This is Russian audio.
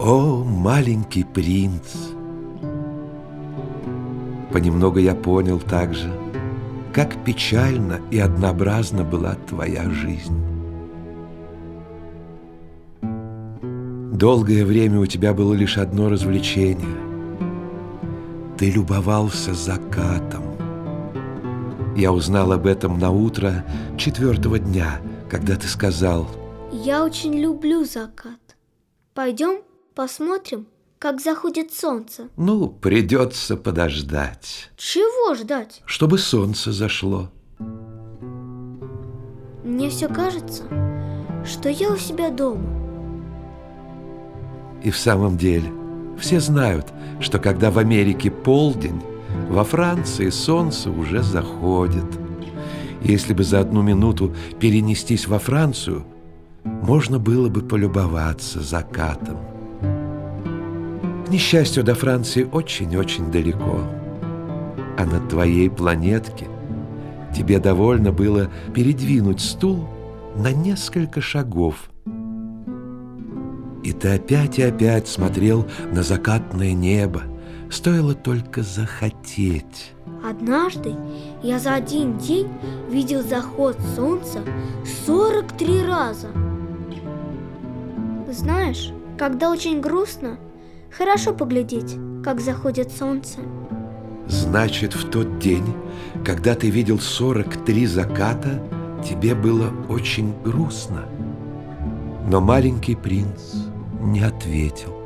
О, маленький принц! Понемногу я понял также, как печально и однообразна была твоя жизнь. Долгое время у тебя было лишь одно развлечение. Ты любовался закатом. Я узнал об этом на утро четвертого дня, когда ты сказал Я очень люблю закат. Пойдем посмотрим, как заходит солнце. Ну, придется подождать. Чего ждать? Чтобы солнце зашло. Мне все кажется, что я у себя дома. И в самом деле, все знают, что когда в Америке полдень, во Франции солнце уже заходит. Если бы за одну минуту перенестись во Францию, можно было бы полюбоваться закатом несчастью, до Франции очень-очень далеко. А на твоей планетке тебе довольно было передвинуть стул на несколько шагов. И ты опять и опять смотрел на закатное небо, стоило только захотеть. Однажды я за один день видел заход солнца 43 раза. Знаешь, когда очень грустно – Хорошо поглядеть, как заходит солнце. Значит, в тот день, когда ты видел 43 заката, тебе было очень грустно. Но маленький принц не ответил.